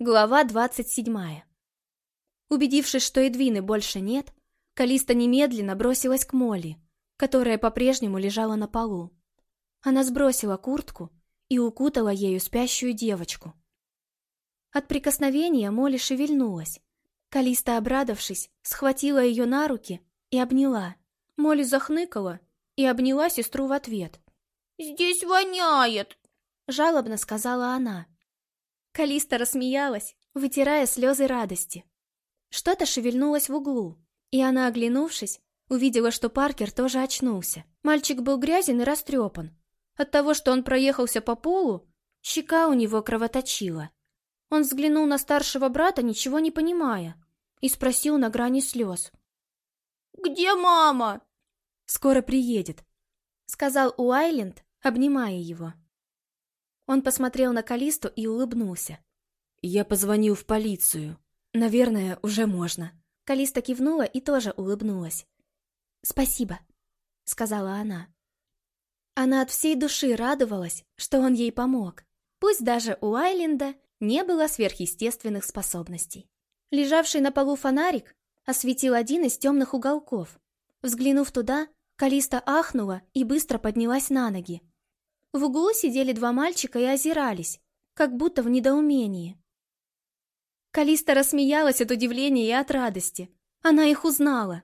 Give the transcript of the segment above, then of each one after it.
Глава двадцать седьмая. Убедившись, что Эдвины больше нет, Калиста немедленно бросилась к Молли, которая по-прежнему лежала на полу. Она сбросила куртку и укутала ею спящую девочку. От прикосновения Молли шевельнулась. Калиста, обрадовавшись, схватила ее на руки и обняла. Молли захныкала и обняла сестру в ответ. «Здесь воняет!» — жалобно сказала она. Калиста рассмеялась, вытирая слезы радости. Что-то шевельнулось в углу, и она, оглянувшись, увидела, что Паркер тоже очнулся. Мальчик был грязен и растрепан. От того, что он проехался по полу, щека у него кровоточила. Он взглянул на старшего брата, ничего не понимая, и спросил на грани слез. «Где мама?» «Скоро приедет», — сказал Уайленд, обнимая его. Он посмотрел на Калисту и улыбнулся. «Я позвонил в полицию. Наверное, уже можно». Калиста кивнула и тоже улыбнулась. «Спасибо», — сказала она. Она от всей души радовалась, что он ей помог. Пусть даже у Айленда не было сверхъестественных способностей. Лежавший на полу фонарик осветил один из темных уголков. Взглянув туда, Калиста ахнула и быстро поднялась на ноги. В углу сидели два мальчика и озирались, как будто в недоумении. Калиста рассмеялась от удивления и от радости. Она их узнала.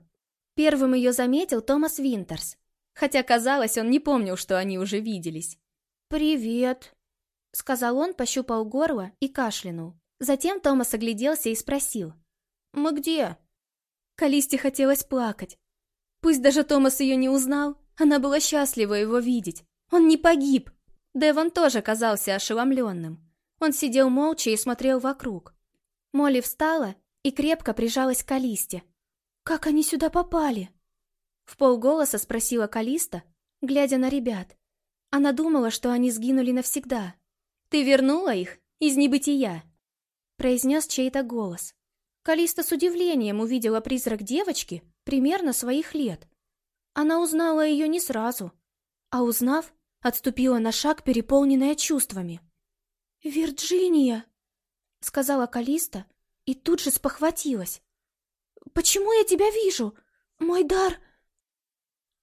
Первым ее заметил Томас Винтерс, хотя, казалось, он не помнил, что они уже виделись. «Привет», — сказал он, пощупал горло и кашлянул. Затем Томас огляделся и спросил. «Мы где?» Калисте хотелось плакать. Пусть даже Томас ее не узнал, она была счастлива его видеть. Он не погиб. Девон тоже казался ошеломленным. Он сидел молча и смотрел вокруг. Молли встала и крепко прижалась к Калисте. «Как они сюда попали?» В полголоса спросила Калиста, глядя на ребят. Она думала, что они сгинули навсегда. «Ты вернула их из небытия?» произнес чей-то голос. Калиста с удивлением увидела призрак девочки примерно своих лет. Она узнала ее не сразу, а узнав, отступила на шаг, переполненная чувствами. «Вирджиния!» — сказала Калиста и тут же спохватилась. «Почему я тебя вижу? Мой дар...»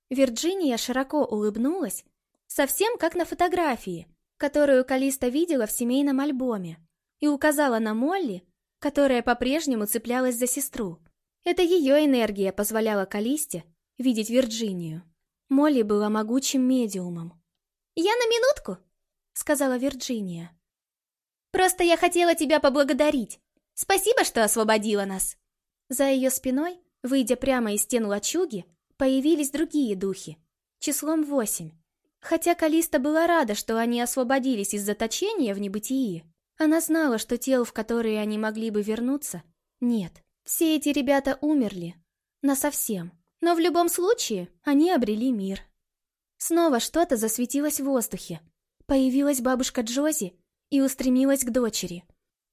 Вирджиния широко улыбнулась, совсем как на фотографии, которую Калиста видела в семейном альбоме, и указала на Молли, которая по-прежнему цеплялась за сестру. Это ее энергия позволяла Калисте видеть Вирджинию. Молли была могучим медиумом. «Я на минутку», — сказала Вирджиния. «Просто я хотела тебя поблагодарить. Спасибо, что освободила нас». За ее спиной, выйдя прямо из стен лачуги, появились другие духи, числом восемь. Хотя Калиста была рада, что они освободились из заточения в небытии, она знала, что тел, в которые они могли бы вернуться, нет. Все эти ребята умерли. Насовсем. Но в любом случае они обрели мир. Снова что-то засветилось в воздухе. Появилась бабушка Джози и устремилась к дочери.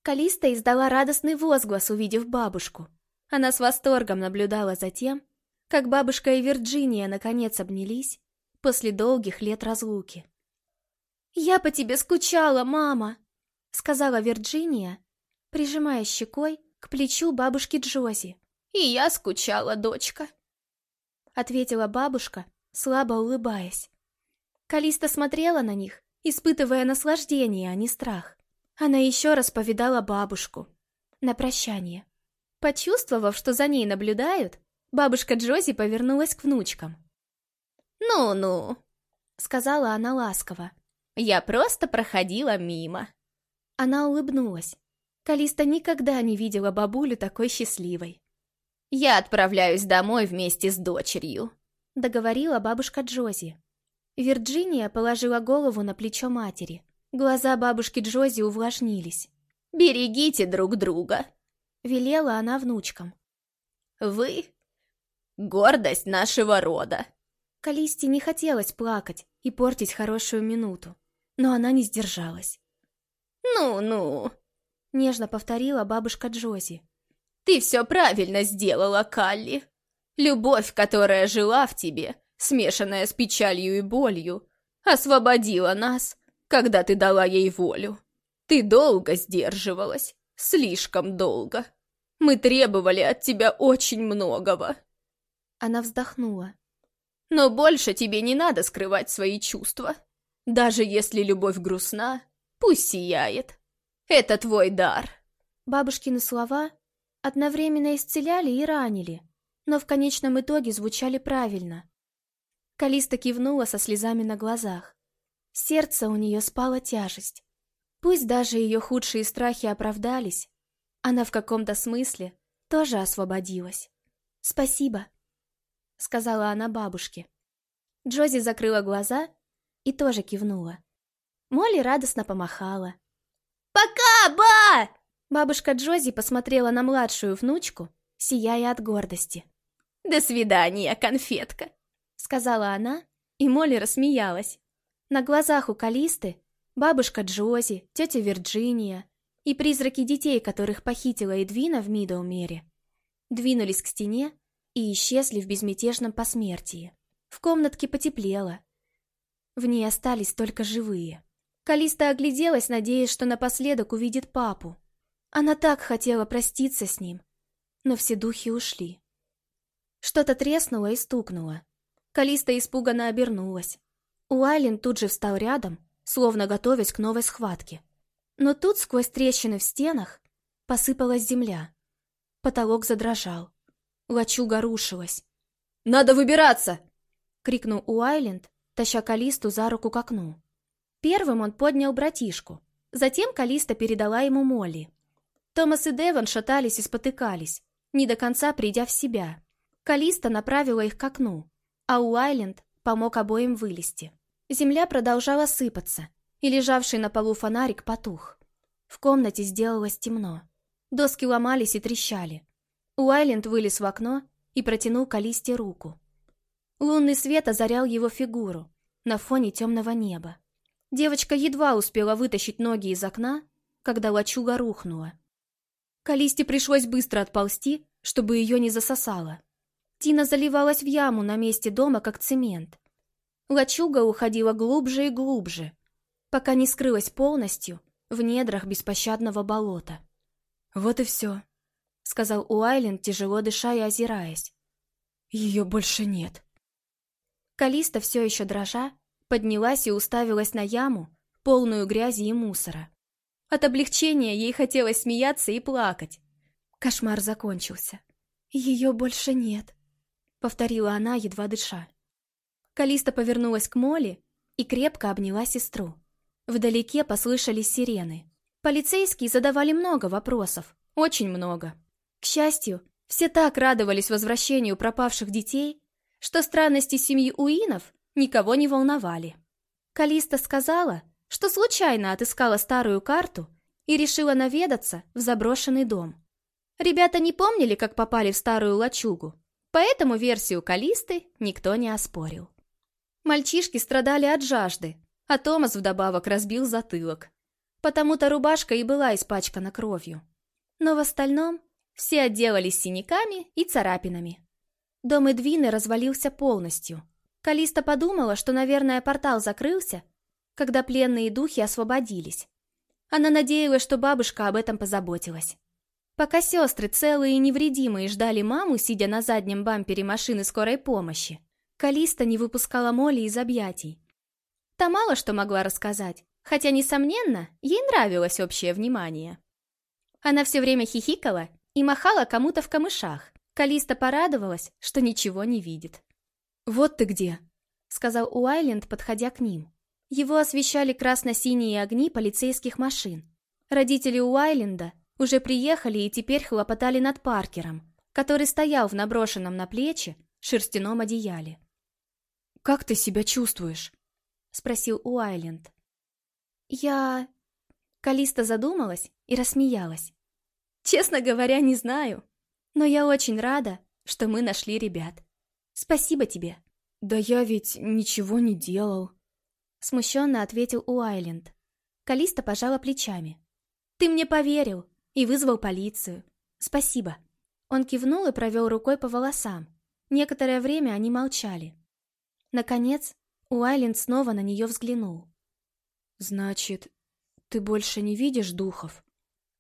Калиста издала радостный возглас, увидев бабушку. Она с восторгом наблюдала за тем, как бабушка и Вирджиния наконец обнялись после долгих лет разлуки. «Я по тебе скучала, мама!» — сказала Вирджиния, прижимая щекой к плечу бабушки Джози. «И я скучала, дочка», — ответила бабушка, слабо улыбаясь. Калиста смотрела на них, испытывая наслаждение, а не страх. Она еще раз повидала бабушку. На прощание. Почувствовав, что за ней наблюдают, бабушка Джози повернулась к внучкам. «Ну-ну», — сказала она ласково. «Я просто проходила мимо». Она улыбнулась. Калиста никогда не видела бабулю такой счастливой. «Я отправляюсь домой вместе с дочерью», договорила бабушка Джози. Вирджиния положила голову на плечо матери. Глаза бабушки Джози увлажнились. «Берегите друг друга», — велела она внучкам. «Вы — гордость нашего рода». Калисте не хотелось плакать и портить хорошую минуту, но она не сдержалась. «Ну-ну», — нежно повторила бабушка Джози. «Ты все правильно сделала, Калли. Любовь, которая жила в тебе, смешанная с печалью и болью, освободила нас, когда ты дала ей волю. Ты долго сдерживалась, Слишком долго. Мы требовали от тебя очень многого. Она вздохнула. Но больше тебе не надо скрывать свои чувства. Даже если любовь грустна, пусть сияет. Это твой дар. Бабушкины слова одновременно исцеляли и ранили, но в конечном итоге звучали правильно. Калиста кивнула со слезами на глазах. Сердце у нее спала тяжесть. Пусть даже ее худшие страхи оправдались, она в каком-то смысле тоже освободилась. «Спасибо», — сказала она бабушке. Джози закрыла глаза и тоже кивнула. Молли радостно помахала. «Пока, ба!» Бабушка Джози посмотрела на младшую внучку, сияя от гордости. «До свидания, конфетка!» Сказала она, и Молли рассмеялась. На глазах у Калисты бабушка Джози, тетя Вирджиния и призраки детей, которых похитила Эдвина в Мидоумере, двинулись к стене и исчезли в безмятежном посмертии. В комнатке потеплело. В ней остались только живые. Калиста огляделась, надеясь, что напоследок увидит папу. Она так хотела проститься с ним, но все духи ушли. Что-то треснуло и стукнуло. Калиста испуганно обернулась. Уайлен тут же встал рядом, словно готовясь к новой схватке. Но тут сквозь трещины в стенах посыпалась земля. Потолок задрожал. Лачуга рушилась. «Надо выбираться!» — крикнул Уайленд, таща Калисту за руку к окну. Первым он поднял братишку. Затем Калиста передала ему Молли. Томас и Девон шатались и спотыкались, не до конца придя в себя. Калиста направила их к окну, а Уайленд помог обоим вылезти. Земля продолжала сыпаться, и лежавший на полу фонарик потух. В комнате сделалось темно. Доски ломались и трещали. Уайленд вылез в окно и протянул Калисте руку. Лунный свет озарял его фигуру на фоне темного неба. Девочка едва успела вытащить ноги из окна, когда лачуга рухнула. Калисте пришлось быстро отползти, чтобы ее не засосало. Тина заливалась в яму на месте дома, как цемент. Лачуга уходила глубже и глубже, пока не скрылась полностью в недрах беспощадного болота. «Вот и все», — сказал Уайлен, тяжело дыша и озираясь. «Ее больше нет». Калиста, все еще дрожа, поднялась и уставилась на яму, полную грязи и мусора. От облегчения ей хотелось смеяться и плакать. Кошмар закончился. «Ее больше нет», — повторила она, едва дыша. Калиста повернулась к Молли и крепко обняла сестру. Вдалеке послышались сирены. Полицейские задавали много вопросов, очень много. К счастью, все так радовались возвращению пропавших детей, что странности семьи Уинов никого не волновали. Калиста сказала, что случайно отыскала старую карту и решила наведаться в заброшенный дом. Ребята не помнили, как попали в старую лачугу, поэтому версию Калисты никто не оспорил. Мальчишки страдали от жажды, а Томас вдобавок разбил затылок. Потому-то рубашка и была испачкана кровью. Но в остальном все отделались синяками и царапинами. Дом Эдвины развалился полностью. Калиста подумала, что, наверное, портал закрылся, когда пленные духи освободились. Она надеялась, что бабушка об этом позаботилась. Пока сестры, целые и невредимые, ждали маму, сидя на заднем бампере машины скорой помощи, Калиста не выпускала Молли из объятий, Та мало что могла рассказать, хотя, несомненно, ей нравилось общее внимание. Она все время хихикала и махала кому-то в камышах. Калиста порадовалась, что ничего не видит. «Вот ты где!» — сказал Уайленд, подходя к ним. Его освещали красно-синие огни полицейских машин. Родители Уайленда уже приехали и теперь хлопотали над Паркером, который стоял в наброшенном на плечи шерстяном одеяле. «Как ты себя чувствуешь?» — спросил Уайленд. «Я...» Калиста задумалась и рассмеялась. «Честно говоря, не знаю. Но я очень рада, что мы нашли ребят. Спасибо тебе». «Да я ведь ничего не делал», — смущенно ответил Уайленд. Калиста пожала плечами. «Ты мне поверил и вызвал полицию. Спасибо». Он кивнул и провел рукой по волосам. Некоторое время они молчали. Наконец, Уайленд снова на нее взглянул. «Значит, ты больше не видишь духов?»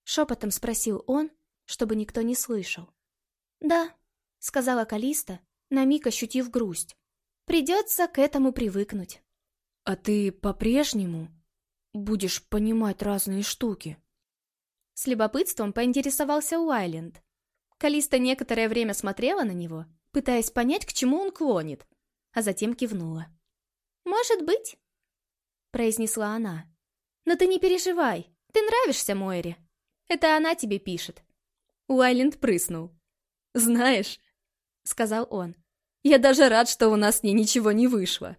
Шепотом спросил он, чтобы никто не слышал. «Да», — сказала Калиста, на миг ощутив грусть. «Придется к этому привыкнуть». «А ты по-прежнему будешь понимать разные штуки?» С любопытством поинтересовался Уайленд. Калиста некоторое время смотрела на него, пытаясь понять, к чему он клонит, а затем кивнула. «Может быть», — произнесла она. «Но ты не переживай, ты нравишься Мойре. Это она тебе пишет». Уайленд прыснул. «Знаешь», — сказал он, — «я даже рад, что у нас с ней ничего не вышло».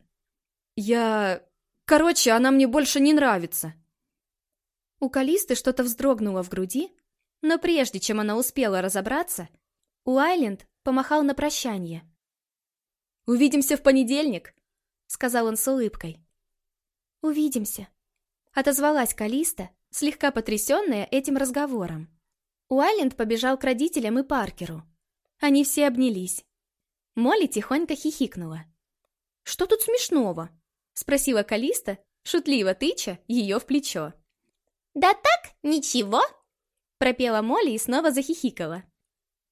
«Я... Короче, она мне больше не нравится». У Калисты что-то вздрогнуло в груди, но прежде чем она успела разобраться, Уайленд помахал на прощание. «Увидимся в понедельник», — сказал он с улыбкой. «Увидимся», — отозвалась Калиста, слегка потрясенная этим разговором. Уайленд побежал к родителям и Паркеру. Они все обнялись. Молли тихонько хихикнула. «Что тут смешного?» — спросила Калиста, шутливо тыча ее в плечо. «Да так, ничего!» — пропела Молли и снова захихикала.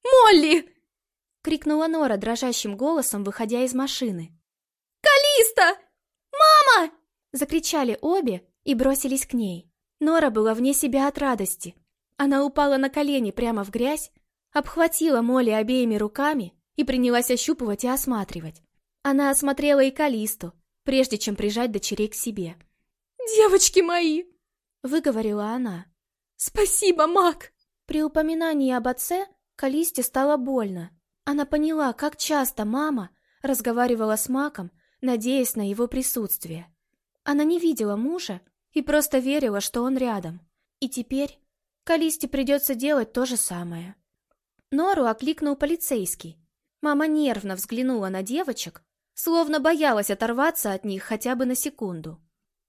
«Молли!» — крикнула Нора дрожащим голосом, выходя из машины. «Калиста! Мама!» — закричали обе и бросились к ней. Нора была вне себя от радости. Она упала на колени прямо в грязь, обхватила Молли обеими руками и принялась ощупывать и осматривать. Она осмотрела и Калисту, прежде чем прижать дочерей к себе. «Девочки мои!» — выговорила она. «Спасибо, Мак!» При упоминании об отце Калисте стало больно. Она поняла, как часто мама разговаривала с Маком, надеясь на его присутствие. Она не видела мужа и просто верила, что он рядом. И теперь Калисте придется делать то же самое. Нору окликнул полицейский. Мама нервно взглянула на девочек, словно боялась оторваться от них хотя бы на секунду.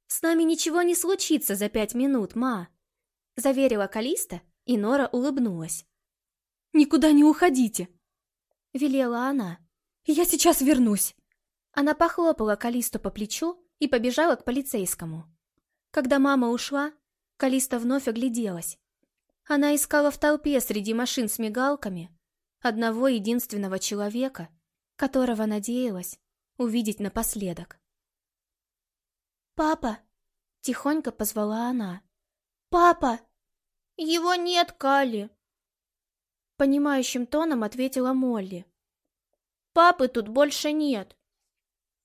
«С нами ничего не случится за пять минут, ма», — заверила Калиста, и Нора улыбнулась. «Никуда не уходите», — велела она. «Я сейчас вернусь». Она похлопала Калисту по плечу и побежала к полицейскому. Когда мама ушла, Калиста вновь огляделась. Она искала в толпе среди машин с мигалками одного единственного человека, которого надеялась увидеть напоследок. «Папа!» — тихонько позвала она. «Папа!» «Его нет, Кали!» Понимающим тоном ответила Молли. «Папы тут больше нет!»